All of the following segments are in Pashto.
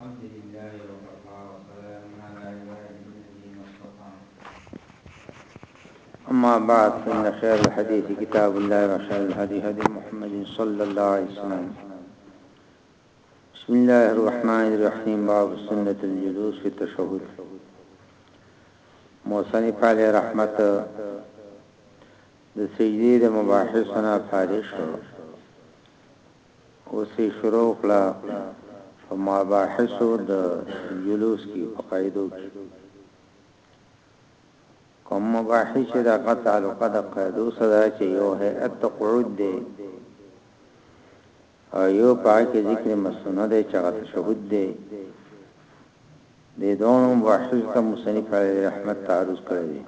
الحمد لله وكفى وسلام على عباده الذين اصطفى أما بعد فإن خير الحديث كتاب الله وخير الهدي هدي محمد صلى الله عليه وسلم بسم الله الرحمن الرحيم باب سنة الجلوس في التشهد موسنی پالی رحمت د سجدی د مباحثنا فارغ شو اوس يې شروع کړه په مباحثو د جلوس کې په قاعدو کې کوم مباحث چې د هغه تعلقه د قاعدو سره چې یو هيئت ته قعود دی او یو پاکه ذکر مسنه دی چې هغه تشهود دی د دوه مباحث ته مصنف علی رحمت تعرض کړی دی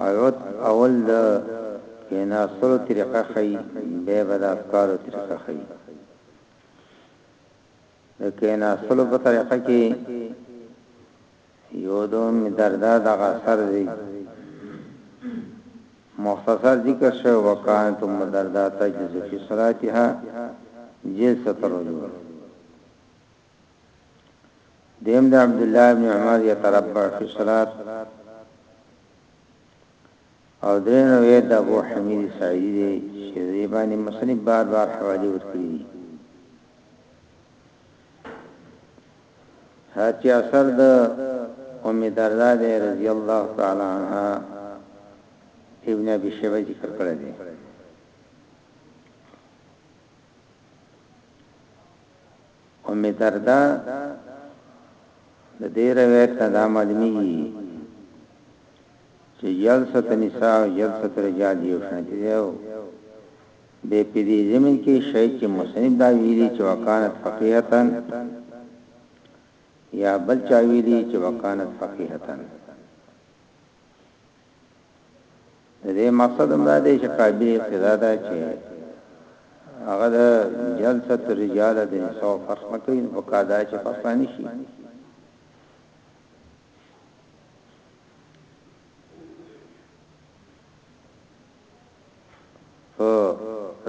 حیوت اول د کیناستلو طریقه ښیی بیا به د افکارو طریقه ښیی د کیناستلو په طریقه کې یو دوم دردا دغه اثر دی مختصر ذکر شو وکانت مدردات جزفی صلاتها جلسه ترجمه دیم د عبد الله ابن عمر یتربع فی الصلاه او درې نو یې د ابو حمید سعیدی دی چې دې باندې مصنف بار بار حوالی ورکړي دي هاتی اثر د ام دردا دی رضی الله تعالی عنها ابن ابي شیبه ذکر کړی دی ام الدرداء د دې روایت نه دا معلومیږي چې جلسه النساء او جلسه الرجال یو شان دي او به په دې زمين کې شاید چې مصنف دا ویلي چې وکانت فقیهتن یا بل چا ویلي چې وکانت فقیهتن د دې مقصد هم دا دی چې قابل اقتدا ده چې هغه د جلسه الرجال د نساء فرق نه کوي په کادا چې فرق نه شي په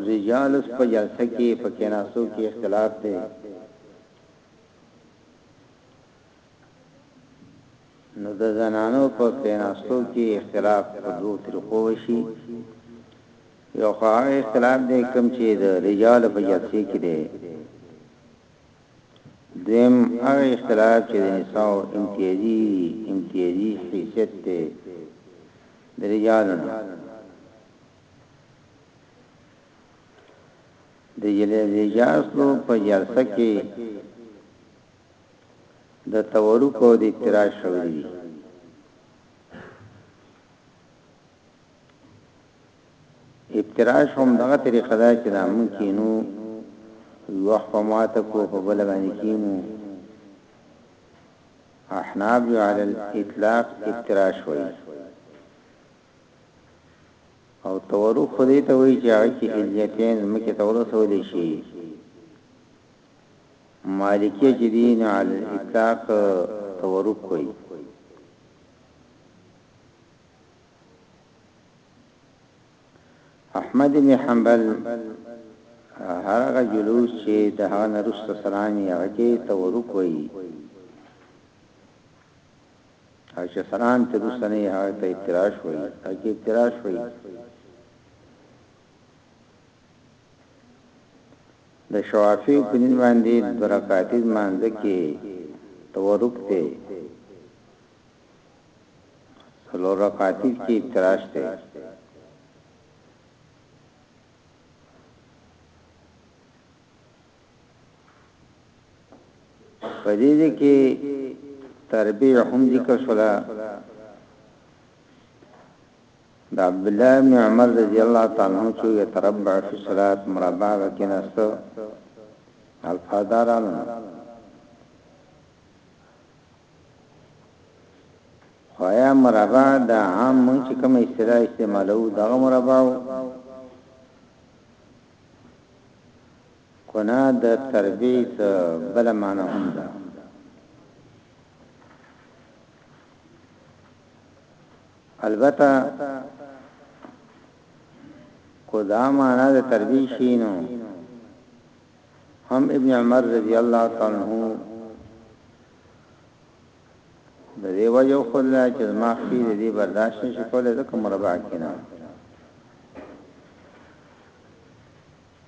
رجال اس په جلسه کې په کیناسو کې اختلاف دی نو د زنانو په کښېناستو کې اختلاف په دوو طریقو وشي، یو خو هغه اختلاف دی کوم چې د رجالو په جلسې کې دی، دویم هغه اختلاف چې د نساو امتیازي امتیازي حیثیت دی د رجالو نه د جلسې په جلسه کې د تورک او د اضطرار شوی دی افتراش هم دغه طریقه ده چې دا مونږ کینو یو خپمات کو په بل باندې کینو احناب یو علی الاطلاق افتراش وایي او تورو خدای ته وایي چې هغه کې الیتین مکه تورو سو دي شي مالکیه چې دي نو علی الاطلاق تورک کوي احمد بن حنبل هرغه جلوس چې د هغه نرسته سلامي هغه کې تورک وي او چې سلام ته رسنه هغه ته اعتراض وي هغه کې اعتراض وي د شوافیو په دین باندې دوه رکعتي لمانځه کې تورک دی، څلور رکعتي کې افتراش دی. په دې ځای کې تربیع هم ذکر شوله د عبدالله ابن عمر رضی الله تعالی عنه چې یتربع فی الصلاه مربع وکیناست الفاظ دارانو خوایا مربع د عام مونږ چې کوم اصطلاح استعمالو دغه مربع کنا د تربیت بل معنا هم ده البته کو دا معنا د تربیه شي نو هم ابن عمر رضی الله تعالی عنہ د دې وجه خو لا چې ما خپل دې برداشت نشي کولای ځکه مربع کینه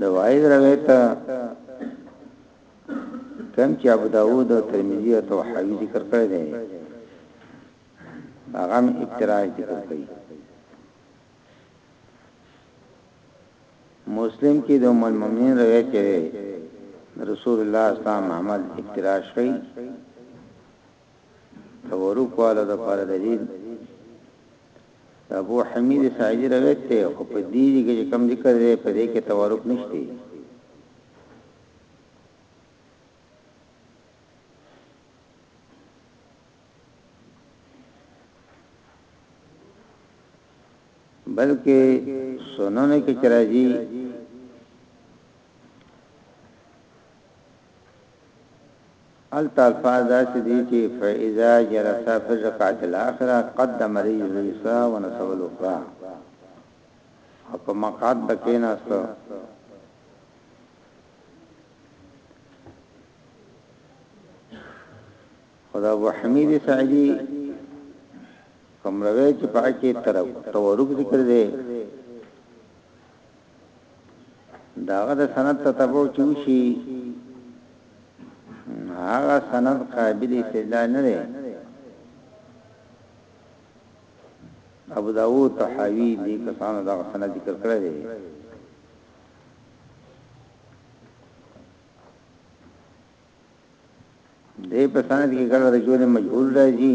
د وایز روایت کم چې ابو داوود او ترمذی او توحاوی ذکر کړی دی هغه هم اعتراض ذکر کړی مسلم کې د ام المؤمنین روایت دی رسول الله صلی الله علیه وسلم عمل اعتراض شوی تبرک والا د پاره دلیل ابو حمید سعیدی روایت ته خو په دې دي کې کم ذکر دی په دې کې تبرک نشته بلکې سنن کې چرایي هلته الفاظ داسې دي چې فاذا جلس فی الرکعة الاخرة قدم رجله الیسری ونصب الاخری او په مقعد به کېناستو خدا ابو حمید سعدی کوم روایت چې پاکي تر تورک ذکر دی داغه د سند تتبع چوشي هغه سند قابل استدلال نه دی ابو داوود طحاوی دې کسانو دا سند ذکر کړی دی دې په سند کې کله رجوع مجهول راځي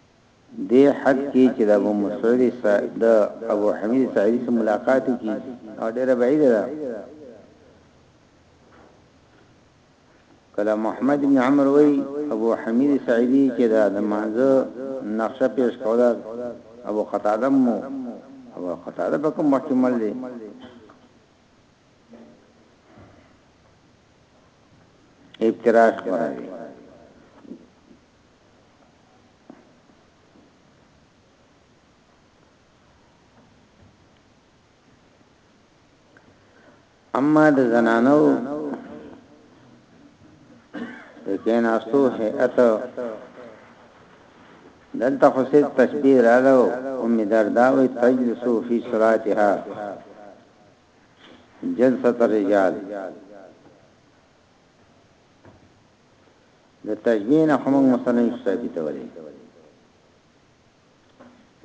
دې حد کې چې د ابو مسعود سا د ابو حمید ساعدی سره ملاقات وکړي او ډیره بعیده ده کله محمد بن عمر وای ابو حمید سعیدی چې دا د مانزه نقشه پیش کوله ابو قتاده مو ابو قتاده په کوم محتمل دی ابتراش خبره اما د زنانو د کیناستو هیئت دلته خو سید تشبیه راغو ام دردا وی تجلسو فی صلاتها جلسه الرجال د تشبیه نه خو موږ مسله نشو ثابتولی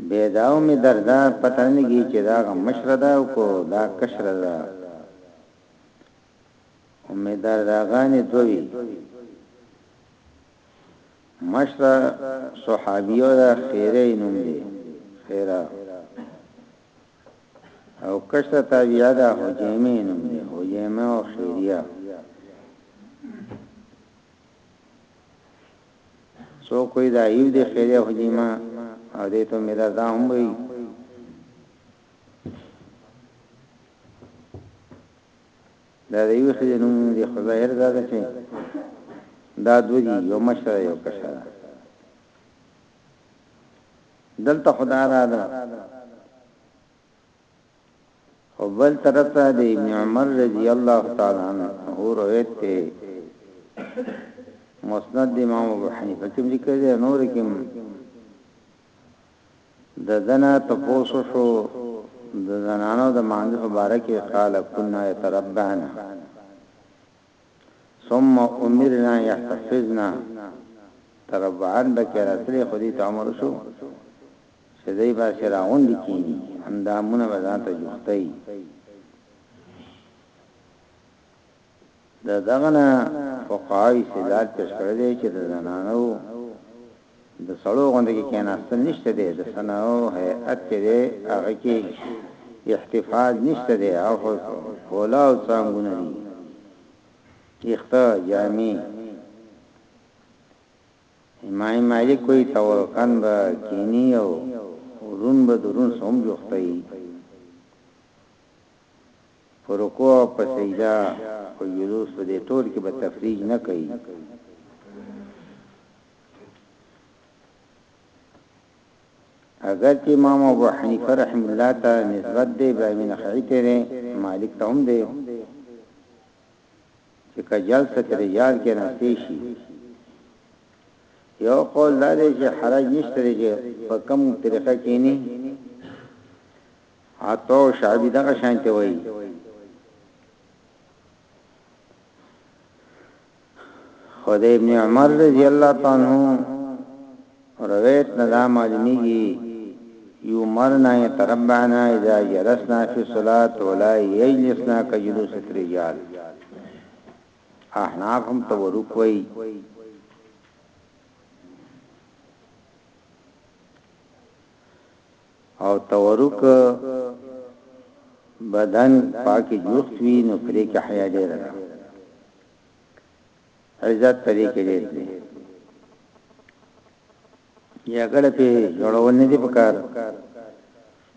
بې دا او مې درده پته نه لګي چې دا غم مشره ده او کو دا کشره ده او مې درده غانې دوی مشره صحابیو ده خیره نوم دی خیره او کشره تابعه ده حجیمه نوم دی حجیمه او خیریه سو کوئی دا ایو دی خیریه حجیمه او دې ته مې دا هم وی دا د یو خځې نوم دی خو ظاهر دا ده چې دا دوی یو مشره یو کشره دلته خدا را ده او بل طرف ته د ابن عمر رضی الله تعالی عنہ هو روایت ته مسند امام ابو حنیفه کې ذکر دی نور کې د دنا تپوسو شو د زنانو د مانځ مبارکه قال كنا يتربعنا ثم امرنا يحتفظنا تر بعد بکې راتلې خو دې ته امر شو چې دای با سره راغونډي کینی اندامونه به ځان ته جوختای د دغنا فقای سلال پیش کړی چې د زنانو د سړو غونډه کې کېناستل نشته دی، د صنعو هیئت چې دی هغه کې احتفاظ نشته دی، هغه خو پولاو څانګونه دي، کښته، جامې. امام مالک وایي تورکن به کېني او ورون به د ورون سره هم جوخته وي، په رکوع او په سجده او جلوس په دې ټول کې به تفریج نه کوي. اګر چې امام ابو حنیفه رحم الله ته نسبت دی ابراهیم نخعی ته دی مالک ته هم دی چې کجل ستر یاد کې ناشته شي یو قول دا دی چې حرج نشته دی چې په کوم طریقه کې نه حتی شعبی دغه شانته وایي خو د ابن عمر رضی الله تعالی عنه روایت نه دا معلومیږي یو مرنا تربعنا اذا جلسنا فی الصلاه ولا یجلسنا کجلوس الرجال احناف هم تورک وای او تورک بدن پاکي جوخت وی نو پرې کې حیا ډیر ده عزت په دې کې دی یا ګړه په جوړول نه دی پکار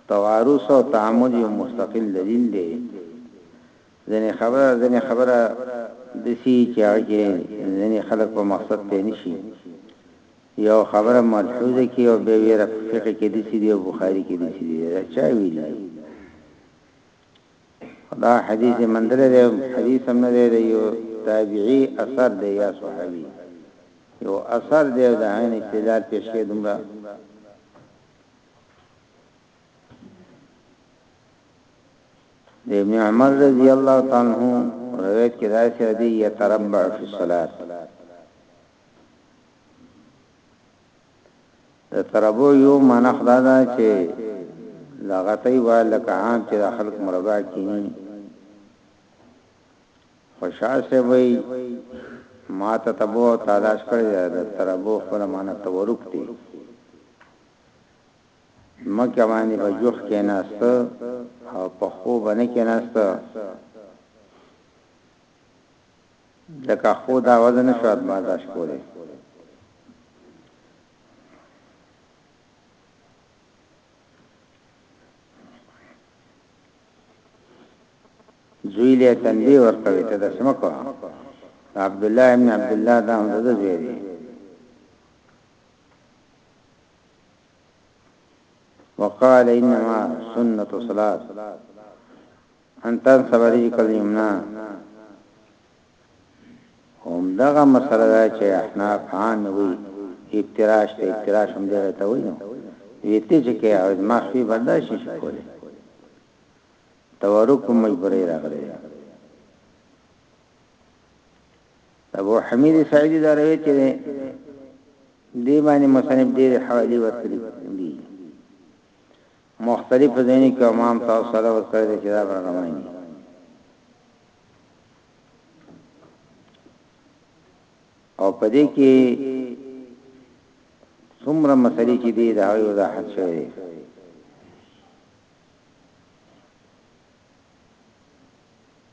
توارث او تعامل یو مستقل دلیل دی ځنې خبره ځنې خبره د سی چې هغه ځنې خلک په مقصد ته نشي یو خبره ملحوظه کی او به ویره فقہ کې دي سي دی او بخاری کې دي سي دی چا ویلی خدا حدیث مندل دی حدیث هم نه دی یو تابعی اثر دی یا صحابی یو اثر دی د عین استدلال پیش کې دومره د ابن عمر رضی الله تعالی عنہ روایت کې راځي دی یتربع فی الصلاه د تربو یو معنی خدا ده چې دا غټي وای لکه عام چې د خلک مربع کینی خوشاله سي وای ما ته تبو تلاش کړی د تربو خپل معنی تورک دی مکه باندې په جوخ کې ناست او په خو باندې کې ناست لکه خو دا وزن نشو ادمازاش کولی زوی له تندې ورکوي ته د سمکو عبد الله ابن عبد الله دا هم د زوی دی وقال انما سنت صلاه ان تنصب رجلک الیمنی هم دغه مسله ده چې احناف عام وي افتراش ته افتراش هم دی ته وي نو ویته چې کې او ما خپل برداشت شي کولی تورک مجبورې راغلي ابو حمید سعیدی دا روایت دی دی باندې مصنف ډیر حوالی ورکړي دي مختلفو ځايونو کې او ما هم تاسو سره ور کړی دی چې دا برنامه وینئ. او په دې کې څومره مسلې چې دي دا یو وضاحت شوی دی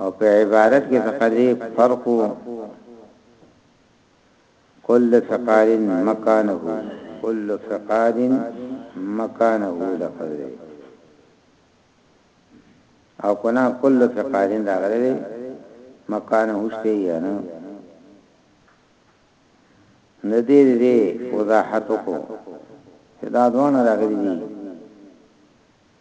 او په عبارت کې څخه دې فرق کل فقار مکانه کل فقار مکانه لفظ دی او کنا کل فقار راغلی دی مکانه شته یا نه ندی دې وضاحت کو دا دوه راغلي دي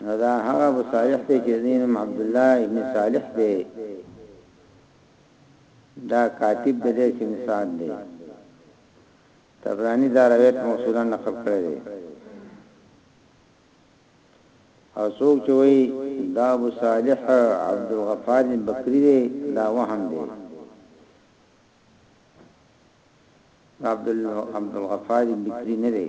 دا هغه ابو صالح دی چې دین عبد الله ابن صالح دی دا کاتب د دې سم سات دی تبرانی دا روایت موصولا نقل کړی دی او څوک چې وایي دا ابو صالح عبد الغفار بن بکری دی دا وهم دی عبد عبد الغفار بن بکری نه دی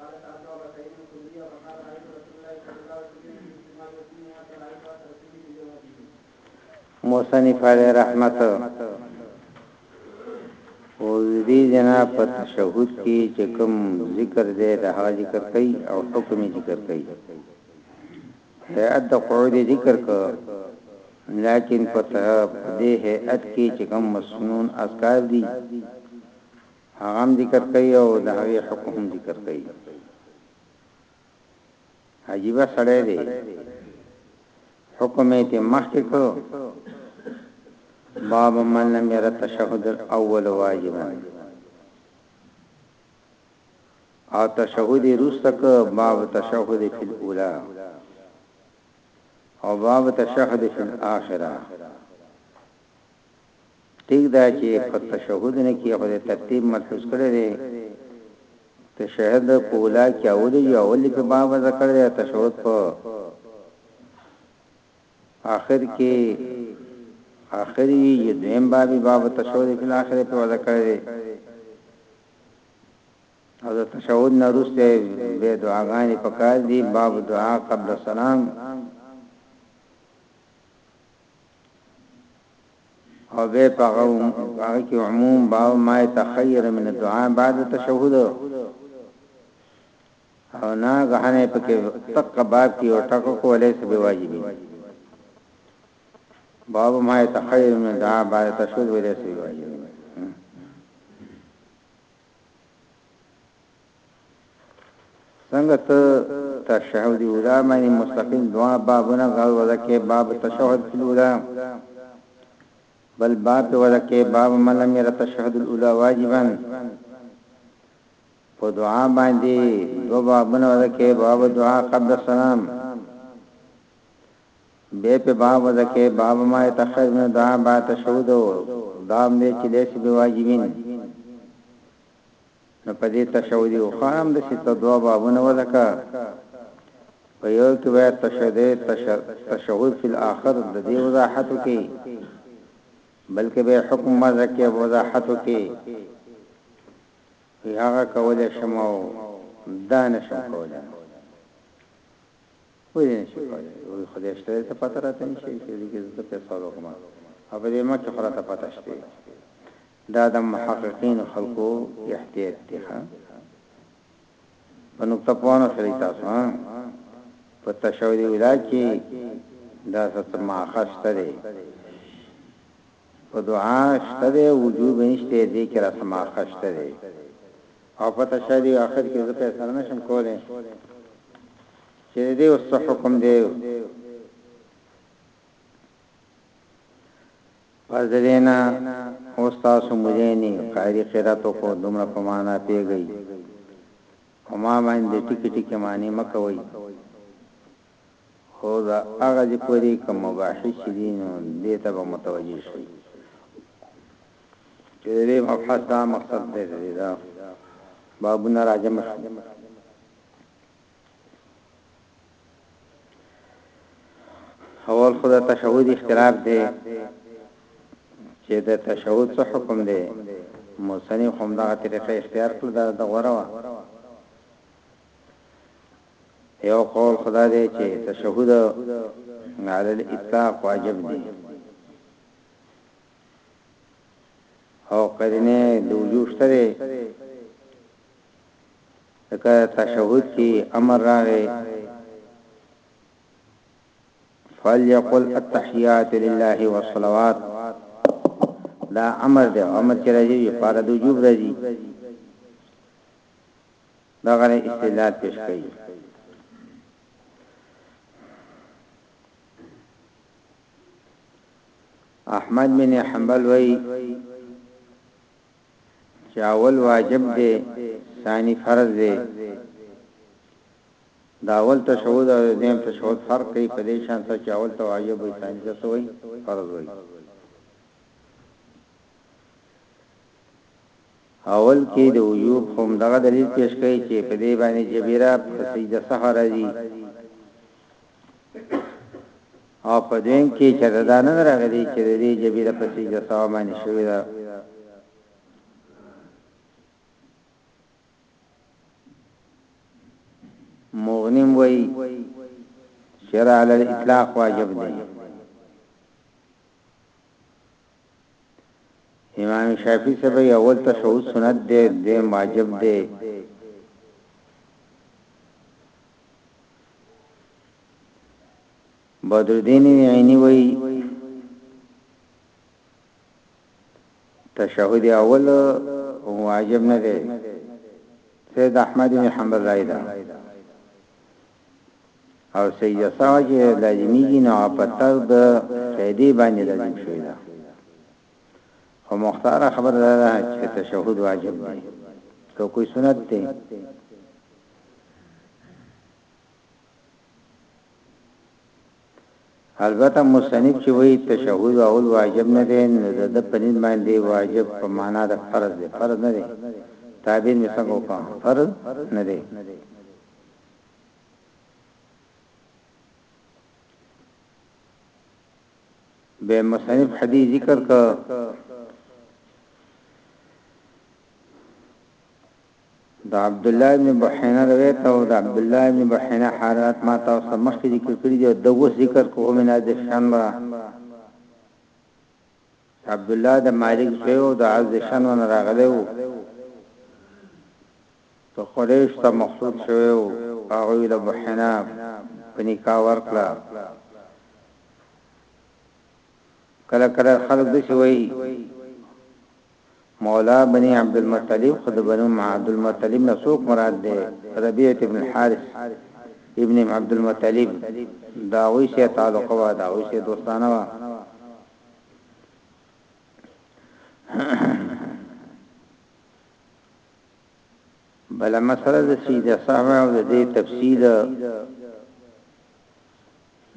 قالت عطاء وسعيد الخدري وقال رايت رسول الله صلى الله عليه وسلم في اجتماع يقين حتى رايت راس رسول في جوابه موسنی فعل رحمت او دې جنا په تشهود کې چې کوم ذکر دې د هغه ذکر کوي او حکم ذکر کوي هيئت د قعود ذکر کو لیکن پته دې هيئت کې چې کوم مسنون اذکار دي هغه هم ذکر کوي او د هغې حکم هم ذکر کوي عجیبه سړی دی حکم یې مخکې کړو باب من لم ير التشهد الاول واجبا او تشهد رستک باب تشهد فی الاولى او باب تشهد فی الاخره ټيک ده چې په تشهدونه کې خو د ترتيب ملحوظ کړی دی تشهد په اولا کې اول دی اول دی په باب ذکر دی تشهد په آخر کې آخر وی یو دیم بابي باب تشهد په آخر په ذکر دی او د تشهد نه روسته به دعاګانې پکار دي باب دعا قبل السلام او به پاغه هغه کې عموم باو ما يتخير من الدعاء بعد تشهود او نا غهنه پکې تک باب کې او ټکو کولې سب واجب باب ما يتخير من الدعاء بعد تشهود ولې سب واجب څنګه ته تشهد الاولی باندې مستقیم دوا بابونه غل ولکه باب تشهد الاولی بل باب ولکه باب من لم ير تشهد الاولی واجبا په دعا باندې دوا بابونه ولکه باب دعا قبل السلام به په باب ولکه باب ما تخرج من دعا با تشهد دام دې چې لیس به واجبین نو په دې تشهدي اخري هم داسې ته دوه بابونه وځکه په یو کې به تشهدي تشهد فی الاخر د دې وضاحت وکي بلکې به حکم مزه کې وضاحت وکي هغه کولای شمو دا نشم کولای ولی نه شي کولی وای خدای شته دی ته پته راته نه شي چې دې کې زه څه فیصل وکړم او په دې مکه خو راته پته شته دا د محققین خلکو احتیاط دی ښه په نقطه پوانو سره تاسو ها په تشهود اولا کې دا ست ماخه شته دی په دعا شته دی وجوب نشته دې کې را سماخه شته دی او په تشه دی اخر کی زه فیصله نشم کولی چی د دی اوس څه حکم دی پس د دینا اوس تاسو مولینی قاری قیرت وکړو دومره په معنا پیږی او ما باندې ټکی ټکی معنی مکوی هو دا هغه ذکر دی که مباحث چې دي نو دې ته به متوجه شئ چې د دې مبحث دا مقصد دی چې دا بابونه راجمع شي اول خو د تشهود اختلاف دی چې د تشهود څه حکم دی مصنف هم دا طریقه اختیار کړ دا د غوړه یو قول خدا دی چې تشهد علی الاطلاق واجب دی او قرینه د وجوب شته لکه تشهود کې امر راغی فليقل التحيات لله والصلوات دا امر دی امر چې راځي فرض وجوب راځي دغه استدلال پیش کړي احمد بن حنبل وای چې اول واجب دی ثاني فرض دی دا اول تشهود او دیم تشهود فرق کوي په دې شان چې اول ته واجب وي ثاني ته وي فرض وي اول کې د وجوب هم دغه دلیل پیش کوي چې په دې باندې جبیره په سجده سهو راځي او په دویم کې چې دا نه راغلي چې د دې جبیره په سجده سهو باندې شوې ده مغنم وای شرع علی الاطلاق واجب دی امام شافعی صاحب وای اول تشهود سنت دی دویم واجب دی بدرالدین عینی وای تشهود اول واجب نه دی سید احمد بن حنبل رائے ده او سجده سهو چي لازميږي نو هغه په ترک د سجدې باندي لازم شوې ده خو مختاره خبره دا ده چي تشهد واجب دی رکوع سنت دی البته مصنف چې وایي تشهود اول واجب نه دی نو د د پنځ باندې واجب په معنا د فرض دی فرض نه دی تعبیر می څنګه وکړه فرض نه دی به مصنف حدیث ذکر کا دا عبد الله بن بحینا روایت او دا عبد الله بن بحینا حالات ما تاسو مخکې ذکر کړی دی د و ذکر کوو من د شان با عبد الله د مالک شیو د عز شان ون راغلو ته قریش ته مخطوب شوی وو هغوی له بحینا په نکاح ورکړه کله کله خلق دسی وی مولا بنی عبد المطلب خود بنو عبد المطلب نسوک مراد ده ربیعت ابن الحارث ابن عبد المطلب داوی سه تعلق وا داوی سه دوستانه وا بله مسئله د سجده سهوه او د دې تفصیل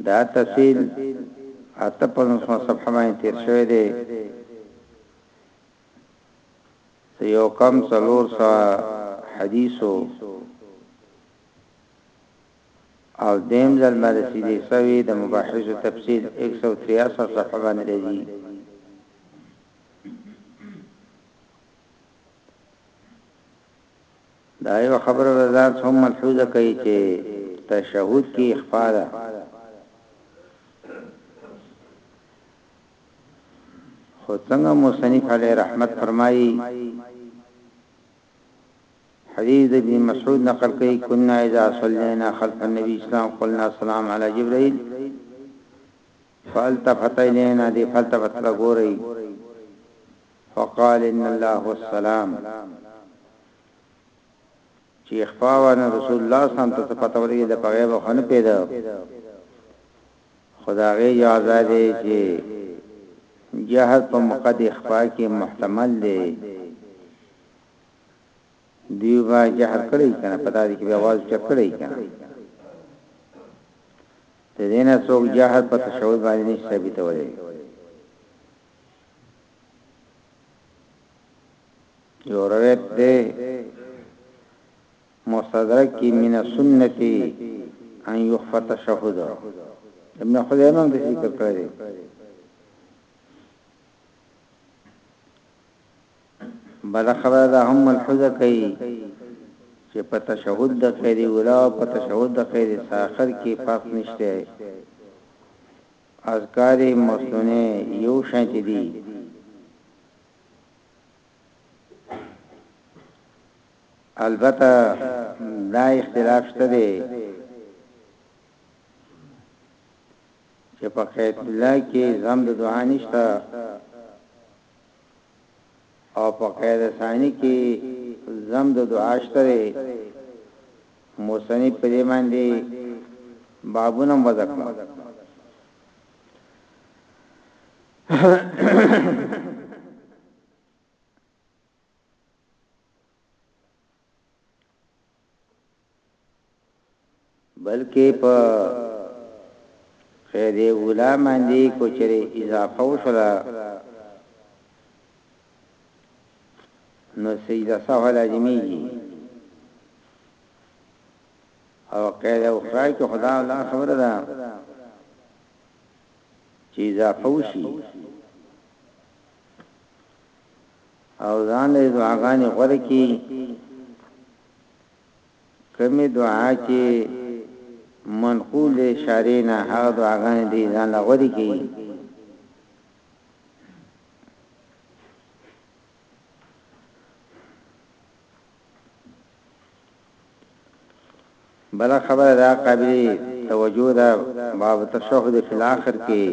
دا تفصیل اته پنځوسمه صفحه باندې تیر شوی دی چې یو کم څلور سا حدیثو او دیم ځل باندې سیدی سوی د مباحث تفصیل 163 صفحه باندې دی دا یوه خبره د ذات هم ملحوظه کوي چې تشهد کې اخفاء ده خو څنګه مصنف علی رحمت فرمایي حدیث د ابن مسعود نقل کوي كنا اذا صلينا خلف النبي اسلام قلنا السلام على جبرائيل فالتفت الينا دي فالتفت له ګوري فقال ان الله والسلام چې خپاوانه رسول الله صلی الله علیه وسلم ته پته ورګي د پغیب خن پیدا خدای یو آزاد چې جهاد په مقد اخفاء کې محتمل دی دیو با جهر کړی کنه پتا دې کې आवाज چکړی کنه د دې نه څوک جهل په تشهد باندې نه شي ثابتولی. یو روایت دی مستدرک کی من السنت ان یخف التشهد ابن خزیمه هم ذکر کړی دی بله خبره دا هم ملحوظه کړئ چې په تشهد د خیر اولی او په تشهد د خیر ساخر کې فرق نشته، اذکار مثنی یو شانتې دي. البته دا اختلاف شته دی چې په قیت الله کې زم د دعا نشته او په قاعده ثانی کی ضم د دعا شته دی مصنف په دې باندې بابونه وضع کړل بلکه په قید اولی باندی که چیری اضافه وشوله نو سجده سهو لازمیږي او قید اخرى کې خدا الله خبر ده چې اضافه وشي او ځان له دعاګانې غره کې کومې دعا چې منقول دی شارع نه هغه دعاګانې دی ځان له غوری کوي بل خبره دا قابل توجه ده باب تشهد فی الاخر کې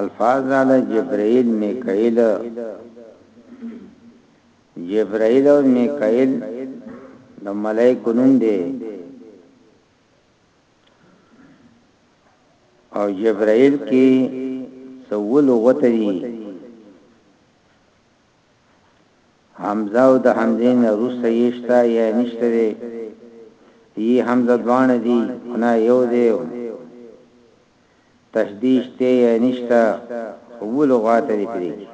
الفاظ رااله جبرائیل میکائیل جبرائیل او میکائیل د ملائکه نوم دی او جبرائیل کې سول غتری حمزه او د حمزه نه روسه یشتا یا نشته دی ای حمزه دوان دی نه یو دی تشدی شته یا نشته خو و لغاته دی پریږدی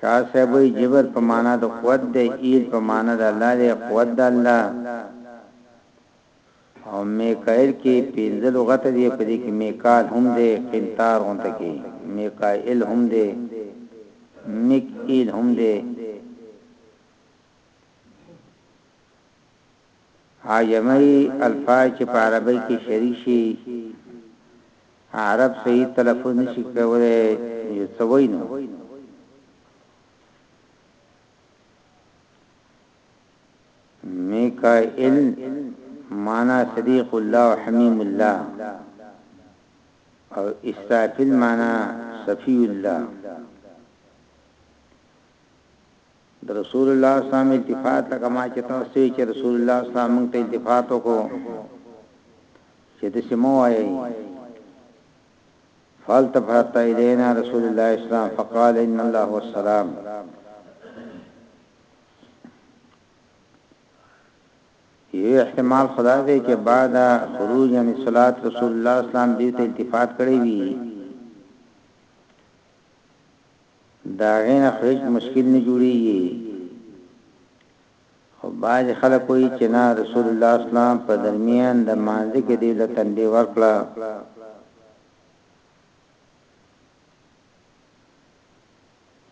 شاه صاحب وی جبر په معنا د قوت دی ایل په معنا د الله دی قوت د الله او میکائیل کې پنځه لغته دی په دې کې میکال هم دی قنطار هم تکي میکائیل هم دی میکائیل هم دی عجمي الفاظ چې په عربۍ کې شریک شي عرب صحیح تلفظ نشي کولای نو یو څه وایي نو میکائیل معنا صدیق الله او حمیم الله او اسرافیل معنا صفی الله د رسول الله اسلام التفات لکه ما چې تاسو ته چې رسول الله اسلام موږ ته التفات وکړو چې د سمو وایي فالتفت الینا رسول الله اسلام فقال ان الله والسلام یو احتمال خدا دی چې بعد خروج یعنی صلات رسول الله اسلام دې ته التفات کړی وی د هغې نه خو هیڅ مشکل نه جوړیږي خو بعضې خلک وایي چې نه رسول الله اسلام په درمیان د مانځه کې دی له تندې ورکړه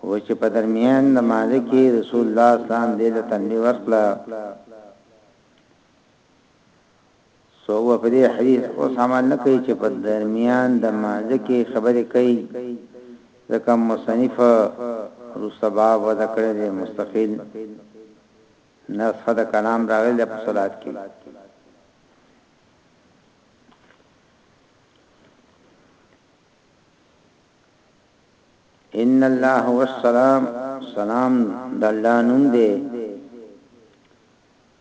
و چې په درمیان د مانځه کې رسول الله اسلام دی له تندې ورکړه څوک به په دې حدیث اوس عمل نه کوي چې په درمیان د لمانځه کې خبرې کوي ځکه مصنف وروسته باب وضع کړی دی مستقل نسخه د کلام راغلی ده په صلات کې ان الله والسلام سلام د الله نوم دی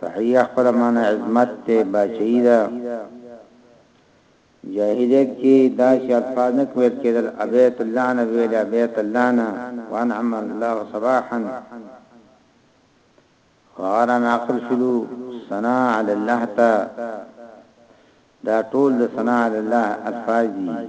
تحیه خپله معنی عظمت ده، باچهي ده. جاهلیت کي داسي الفاظ نه ویل کیدل، ابیت الله نه به ویل، ابیت الله نه، وانعم الله صباحا، خو هغه را ناقل شولو، ثناء علی الله ته، دا ټول د ثناء علی الله الفاظ دي.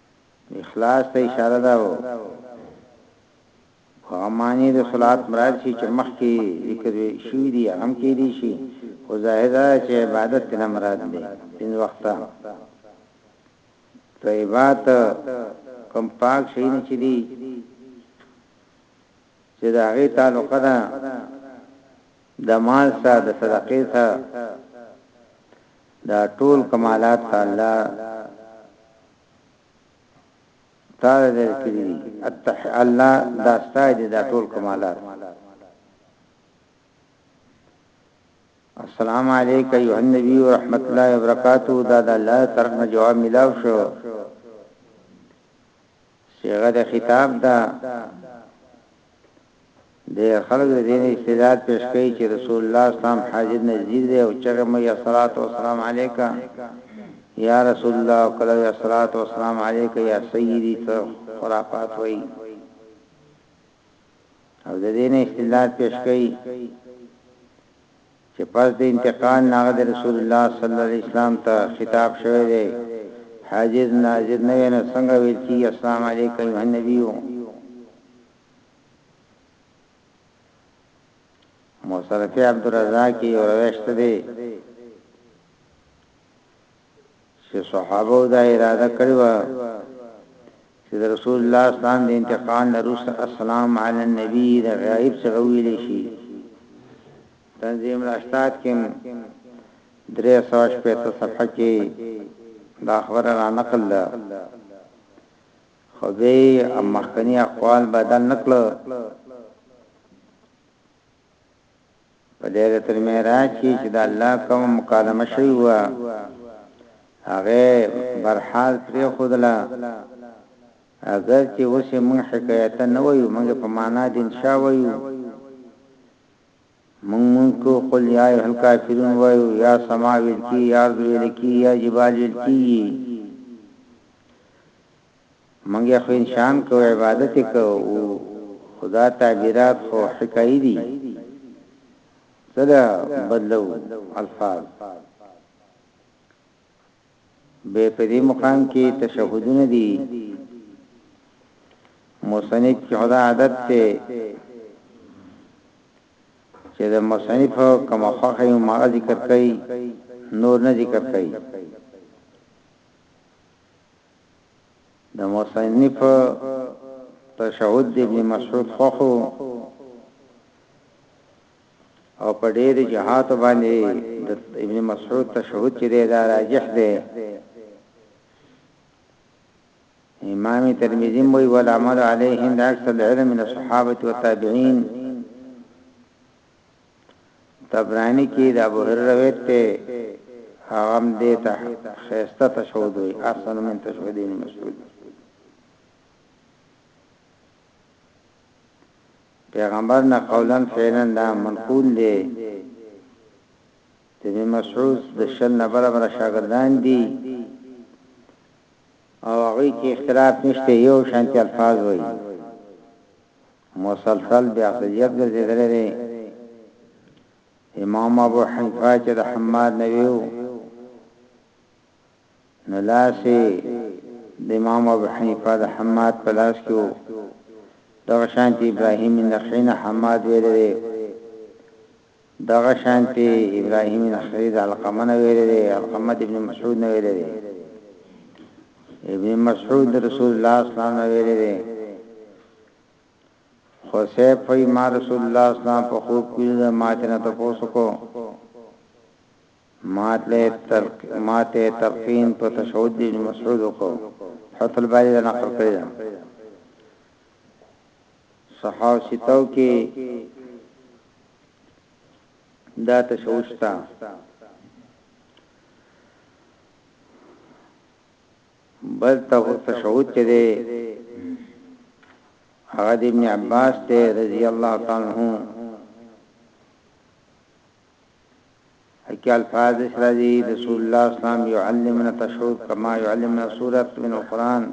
اخلاص ته اشاره ده او په هغه معنی د صلات مراد شي چې مخکې ذکر شوی دی هم کې دی شي خو ظاهر ده چې عبادت نه مراد دی پنځه وخته ته عبادت کم پاک شي نه چي دي چې دا غي تعلق ده د مال سره د صدقې سره دا ټول کمالات که الله تعالی در کړی دی اتح الله دا ستای دی دا ټول کمالات السلام علیک ایه النبی ورحمت الله وبرکاتہ دا د الله طرف نه جواب ملاو شو صيغه د خطاب دا دی خلک د دین استعداد پیش کوي چې رسول الله اسلام حاضر نذیر دی او چغه مې یا صلوات و سلام علیک یا رسول الله او کله یا صلوات و سلام علیک یا سیدی ته خرافات وایي او د دین استعداد پیش کوي چې پس د انتقال ناغه د رسول الله صلی الله علیه وسلم ته خطاب شوی دی حاجز ناجز نه وینه څنګه ویل کی اسلام علیکم النبیو مصرفی عبدالرزاق یو روایت دی چې صحابه دا اراده کړې و چې رسول الله صلی الله علیه وسلم د انتقال نروس السلام علی النبی د غیب څخه ویل شي تنظیم الاشتات کې درې سوش په صفحه کې دا خبره را نقل ده خو بیا یې مخکني اقوال بدل نه کړل، په لیلة المعراج کې چې د الله کومه مکالمه شوې وه هغه برحال پرېښودله، اګر چې اوس یې موږ حکایتاً نه وایو، موږ یې په مانا د انشاء وایو. مونږ مونځ کوو قل یا ایها الکافرون وایو یا سماء ویل کیږي یا ارض ویل کیږي یا جبال ویل کیږي مونږ یې خو انشان کوو عبادت یې کوو خدا تعبیرات خو حکایي دي څه ده بدلو الفاظ بۀ په دې مقام کې تشهدونه دي، مصنف کې خو دا عادت دی چې د مصنف کوم خوښه یې هم هغه ذکر کوي، نور نه ذکر کوي. د مصنف تشهد د ابن مسعود خوښ ؤ، او په ډېرو جهاتو باندې د ابن مسعود تشهد چې دی دا راجح دی امام ترمذی موي والعمل عليه عند اکثر العلم من الصحابه والتابعين تبرانی کې د ابو هرره روایت ته هغه دې ته خيسته تشهود وي احسن من تشهود ابن مسعود پیغمبر نه قولا فعلا دا منقول دی د ابن مسعود د شل نه بل بر شاګردان دي او هغه کې اختلاف نشته یو شانتي الفاظ وایي مسلسل بیا اصلیت ګرځیدل لري امام ابو حنیفه چې د حماد نویو نو لاس يې د امام ابو حنيفه د حماد په لاس کې وو، دغه شانتې ابراهيم النخعي نه حماد ويلی دی، دغه شانتې ابراهيم النخعي د علقمه نه ويلی دی، علقمه د ابن مسعود نه ويلی دی، ابن مسعود د رسول الله اسلام نه ويلی دی، خصيب فی ما رسول الله اسلام په خوب کې د ماتنه تپوسو کو، ماته تلقين په تشهد د ابن مسعود وکړو فتح الباري دا نقل کړی ده صحاو ستو کې دا تشوشتا بل تشهود چې دی هغه ابن عباس ته رضی الله تعالی عنہ پکې الفاظ داسې راځي، رسول الله اسلام يعلمنا تشهد کما يعلمنا سورة من القرآن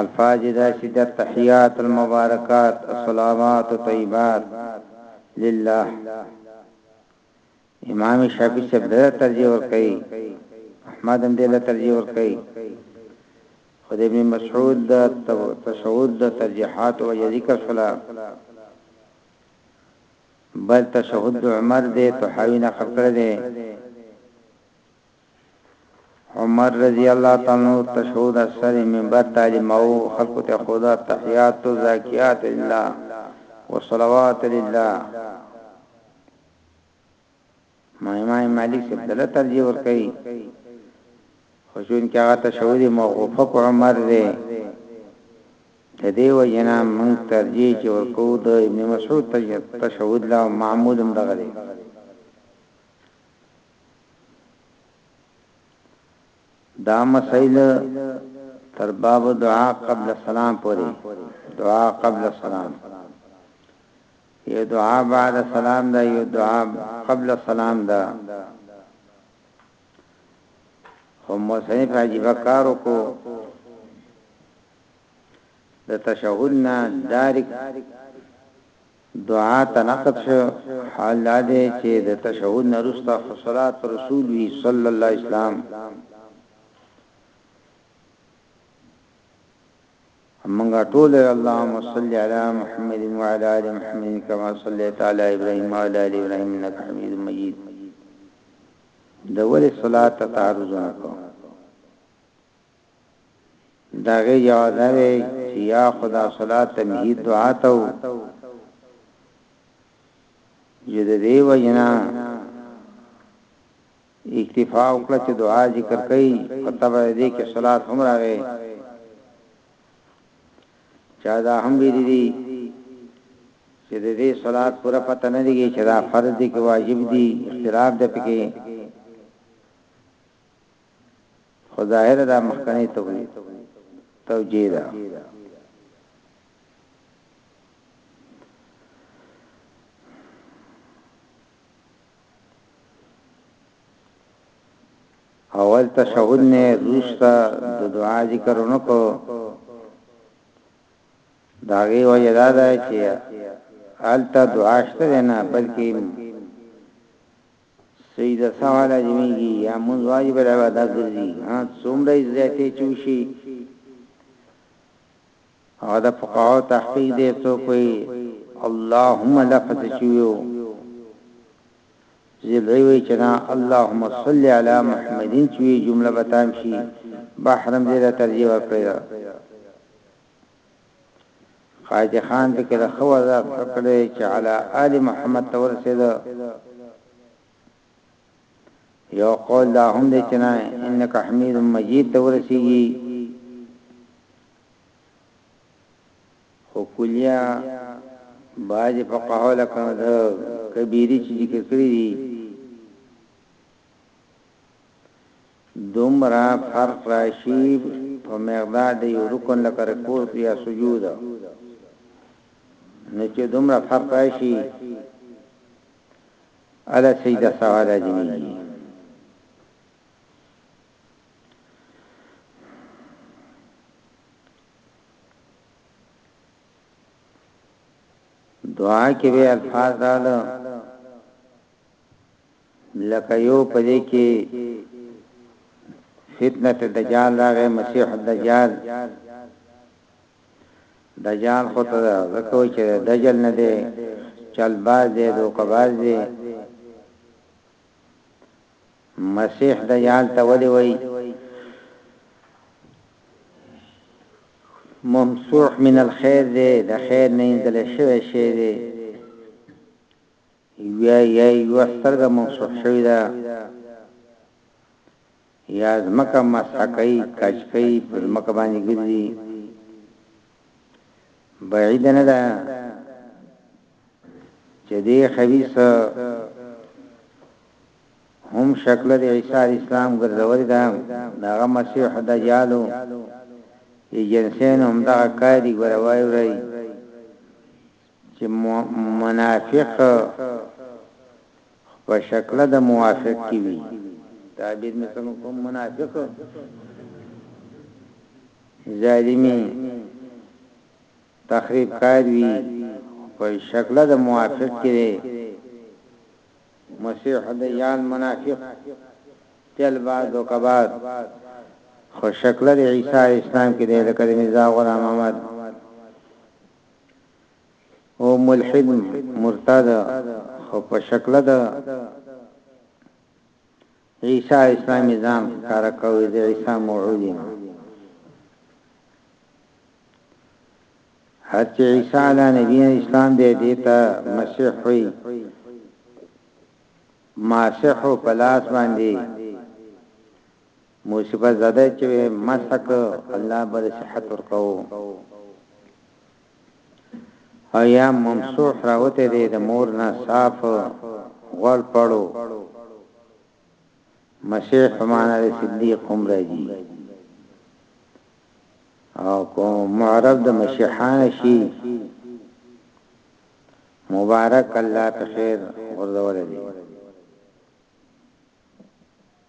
الفاظ داسې د تحيات المبارکات الصلوات طيبات لله امام شافعي څخه د ترجیح ور کوي احمد هم دې له ترجیح ور کوي خدای ابن مسعود د تشهد د ترجیحات او ذکر صلوات بل تشهد د عمر دی طحاوی نقل کړی دی عمر رضی الله تعالی عنہ تشهد اثر منبر تعلیمو خلق ته خدا تحیات و زاکیات لله و صلوات لله امام مالک صاحب دله ترجیح ورکوي خو چون کې هغه تشهود موقوفه په عمر دی د دې وجنا موږ ترجیح چې ورکو د ابن مسعود تشهود لا معمول هم دغه دی دا مسئله تر باب دعاء قبل السلام پورې دعاء قبل السلام یو دعاء بعد السلام دا یو دعاء قبل السلام دا خو مصنف عجیب کارو کو د تشهد نه دارک دعا ته نقد شو، حال دا دی چې د تشهد نه وروسته خو صلات پر رسول وي صلی الله علیه وسلم، مونږ ټول اللهم صل علی محمد وعلی آل محمد کما صلیت علی ابراهیم وعلی آل ابراهیم انک حمید مجید د ولې صلات ته تعرض نه کوو. د هغې جواب دا دی چې یا خو دا صلات تمهید دعا ته و چې د دې وجنا اکتفا وکړه چې دعا ذکر کړي په تبع دې کې صلات هم راغې چا دا هم ویلي دي چې د دې صلات پوره پته نه لګي چې دا فرض دي کې واجب دي اختلاف ده پکې خو ظاهره دا مخکنی توجیه ده. اول تشهد نه روستا د دعا ذکر ونکو داغي وجه دا ده چې الته دعا شته نه بلکې سجده څه وخت لازميږي يا مونځ واجب العباده ګرځي ها څومره يې زياتې چې وشي هغه د فقهاو تحقيق دی څوک وي اللهم لفظ چې ويو زلوی وی چنا اللهم صل علی محمدین چوی جمله بتام شي بحرم دې ترجیح ورکړی خواجه خان په کې د ښه وضاحت کړی چې علی آل محمد ته ورسېده یو قول دا هم دی چې نه انک حمید مجید ته ورسیږي خو کلیه باج فقهه لکه د کبیری چې ذکر کړی دی دومره فرق راشي په مقدار د یو رکن لکه رکوع یا سجود نو چې دومره فرق راشي اله سجده سوا لازمي دعا کې به الفاظ رااله لکه یو په دې کې فتنه دجال راغې مسیح دجال دجال خو ته زکو چې دجال نه دی چل باز دی دو کباز دی مسیح دجال ته ولي وای ممسوح من الخير دی د خیر نه اندل شوی شی دی ويا يا يوه سترګه ممسوح شوي ده يا زمکه مسح کوي کج کوي په زمکه باندې ګرځي بعيد نه ده چې دې خبيث هم شکل د عيسى اسلام ګرځول ده داغه مسيح دجالو یې جنسین هم دا قائدی ګروای ورای چې منافق خو په شکله د موافق کې وي تعبیر مې څنګه کوم منافق ظالمي تخریب کار وي په شکل د موافق کړي مسیح د یان منافق تل بعد او کباد خو شکل د عیسی اسلام کې د لکه د مرزا غلام احمد او ملحد مرتد خو په شکل د عیسی اسلامي ځان ښکارا کوي د عیسی موعود یم هر چې عیسی علی نبی اسلام دی دیتا مسیح وي ماسح په لاس باندې موسیبت زده چې مسح کو الله به صحت ورکاو او یا ممسوح راوته دې د مور نه صاف غوړ پړو مسیح په معنا د صدیق هم راځي او کوم معرب د مسیحان شي مبارک الله په خیر ورزول دي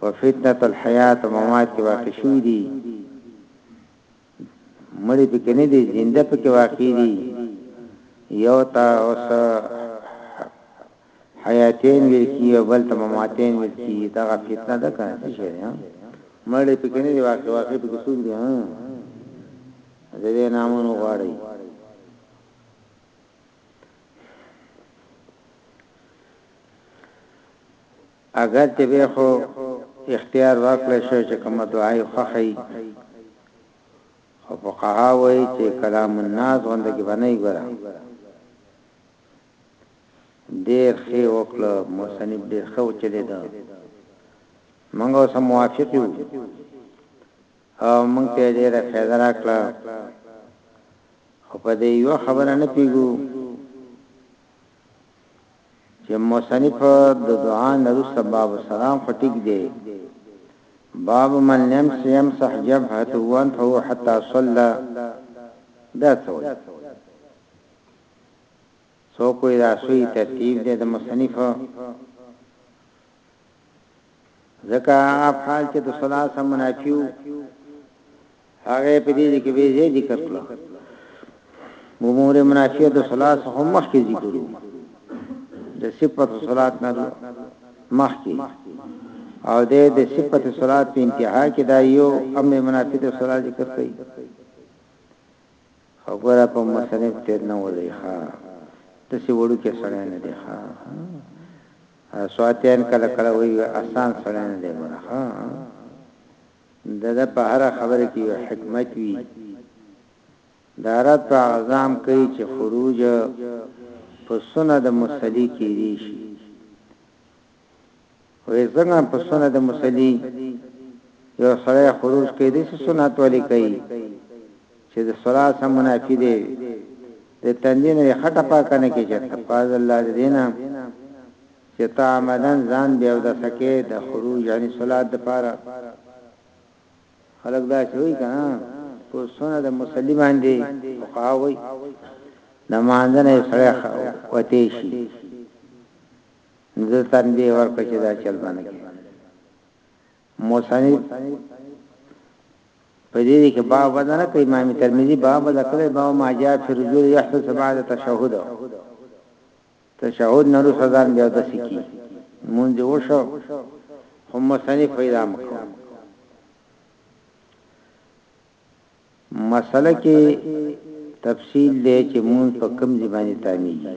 په فتنه الحیات و ممات کې واقع شوي دي مړي پکې نه دي زنده پکې واقع دي یو تا اوس حیاتین ویل کی او بل ته مماتین ویل کی دا فتنه ده کنه څه شي مړي پکې نه دي واقع واقع پکې څوک دي ها زه دې نامونو غواړي اګر چې بيا خو اختيار ورکړل شوی چې کومه دعا يې خوښه وي خو فقها وایي چې کلام الناس غونډه کې باندې ګره ډېر ښه وکړه مصنف ډېر ښه چلی دا منګو سم موافق یو او مونږ ته ډېر فائدہ راکړه خو په دې یو خبره نه پیګو چه مصنف د دعا نه وروسته باب السلام خو ټیک دی باب من لم يمسح جبهته وانفه حتى صلى دا څه وایي څوک وایي دا سوی ترتیب دی د مصنف ځکه هغه افعال چې د ثلاثه منافي وو هغه په دې کې به زی ذکر کړو امور منافیه د ثلاثه هم مخکې ذکر وو د صفت صلات نه مخکې او د د صفت صلات په انتها کې دا یو امر منافی د صلات ذکر کوي خبره په مصنف ډیر نه وځی ښا دسی وړوکی سړی نه دی ښا سواتیان کله کله وی اسان سړی نه دی ګوره ښا دده په هره خبره کی یو حکمت وی دا رد په اعظام کوي چې خروج په سنه د مصلی کېږي شي وې څنګه په سنت د مصلی یو سړی خروج کوي د سنت ولي کوي چې د صلات سم منافي دی د تندین یې خټه پاکه نه کیږي تقاض الله دینه چې تا آمدن ځان بیا د سکه د خروج یعنی صلات د پاره خلک دا شوی کنه په سونه د مسلمان دی او قاوی د مانځنه سره وتی شي زه تنبیه ورکړه چې دا چل باندې کې موسانی په دې کې باب بدنه کوي امام ترمذی باب بد کړی باب ما جاء فی رجل یحدث بعد تشهود تشهود نور سزان بیا د سکی مونږ وشو هم موسانی پیدا مکو مسله کې تفصیل دی چې مونږ په کوم ځبانی تامیږي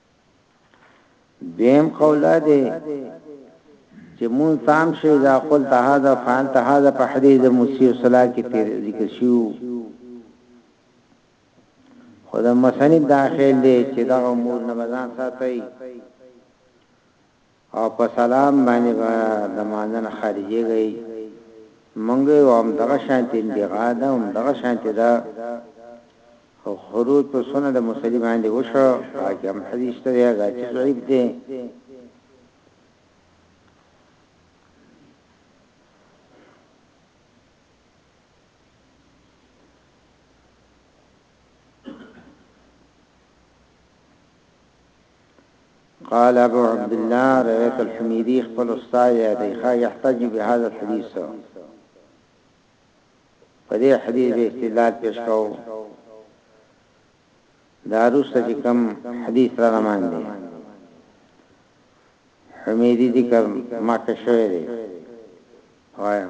دیم قول دی چې مون تام شي اذا قلت هذا فانت هذا په حدیث مسیح صلاح کې تیر ذکر شو خدا مسند داخل دی چې دا امور نه بزان ساتي او په سلام باندې به دمانځه نه خارجېږی مونږ یو هم دغه شانتې انبغاء ده هم دغه شانتې ده خو خروج په سنه د مصلی باندې وشو هغه هم حدیث ته دی دا چې ضعیف دی قال ابو عبد الله روایت الحمیدی خپل استاد یادی خا یحتج بهذا الحديث په دې حدیث به استدلال پیش کاو دارو سجی کم حدیث را روان دی حمیدی ذکر ما کښوی دی وایم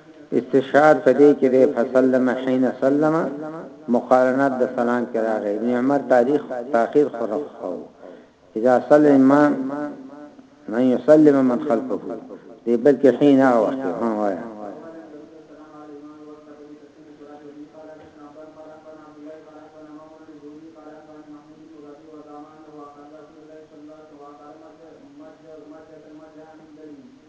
استشهاد په دې کې دی، فسلم حين سلم مقارنت د سلام کې راغی، ابن عمر تاريخ تاخير خوښاوه، اذا سلم امام ان يسلم من خلفه دی بلکې حين هغه وخت کې هم وايه.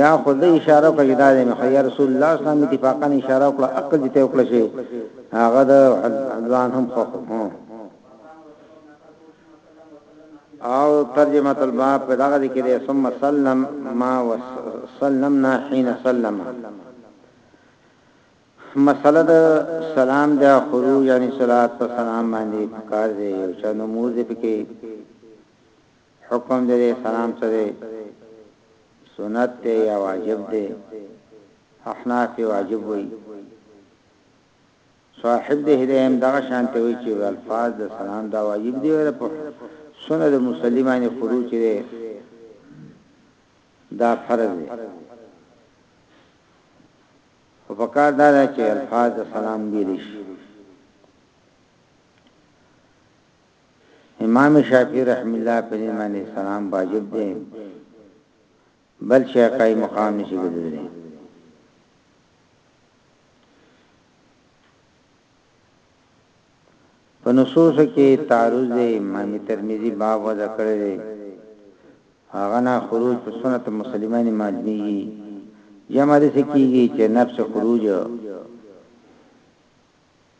یا خود اشاره وکړه چې دا دی مخه یا رسول الله صلی الله علیه وسلم اتفاقا اشاره وکړه عقل دې ته وکړه چې هغه د حدوان هم خو او ترجمه الباب په دغه کې دی ثم سلم ما وسلمنا حين سلم مسله د سلام د خروج یعنی صلوات په سلام باندې کار دی چې نماز پکې حکم د دې سلام څه دی سنت دی یا واجب دی احناف واجب وي صاحب د هدایم دغه شان ته وی چې الفاظ د سلام دا واجب دی ور په سنت د مسلمانې فروض دی دا فرض دی او په کار دا چې الفاظ د سلام ویل شي امام شافعی رحمه الله په دې باندې سلام واجب دی بل شي قائم مقام نشي ګرځیدلی په نصوص کې تعرض دی امام ترمذی باب وضع کړی دی هغه نه خروج په سنت مسلمانې ماجمیږي جمع دې کیږي چې نفس خروج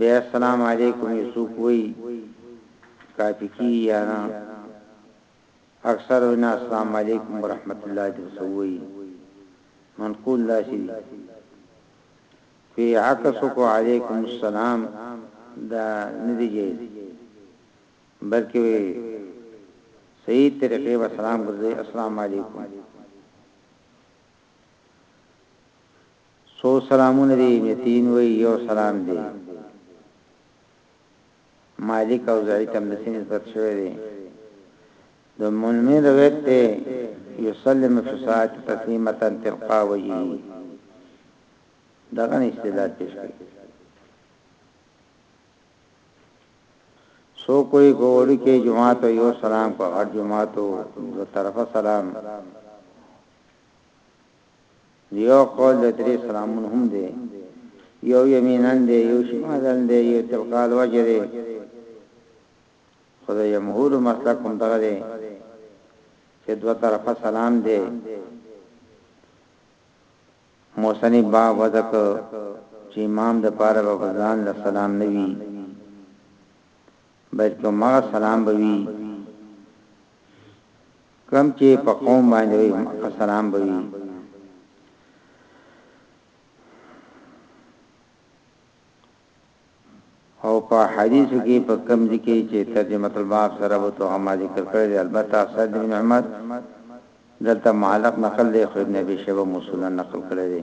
بیا السلام علیکم یو څوک وای کاپی کی یا نه اکثر وینا السلام علیکم ورحمت الله دی وسوی منقول داسی دی فی عکس کو علیکم السلام دا ندی جیز بلکې صحیح طریقې و سلام ګرځي السلام علیکم څو سلامونه دي متين وي يو سلام دي مالک او زعي تم دسي نسبت شوي دي د ملمين رويت دي يسلم في ساعت تسليمتا تلقا وجهي دغن استدلال پیش کړي سو کوئی ګوړو کې جمعه ته یو سلام کو هر جمعه ته دو طرفه سلام یو قول د درې سلامون هم دی یو یمینن دی یو شمالن دی یو تلقال وجه دی خو د جمهور مسلک هم دغه دی چې دوه طرفه سلام دی موسنی با وذک چې امام د پاره په ځان له سلام نوي بلکې ما سلام بوي کوم چی په قوم باندې وي هم اقا سلام به وي او په حدیث کې په کوم ذکر چې ترجمه الباب سره وته هم ذکر کړی البته سید بن عمر دلته معلق نقل دی خو ابن ابي شيبه موصولا نقل کړی دی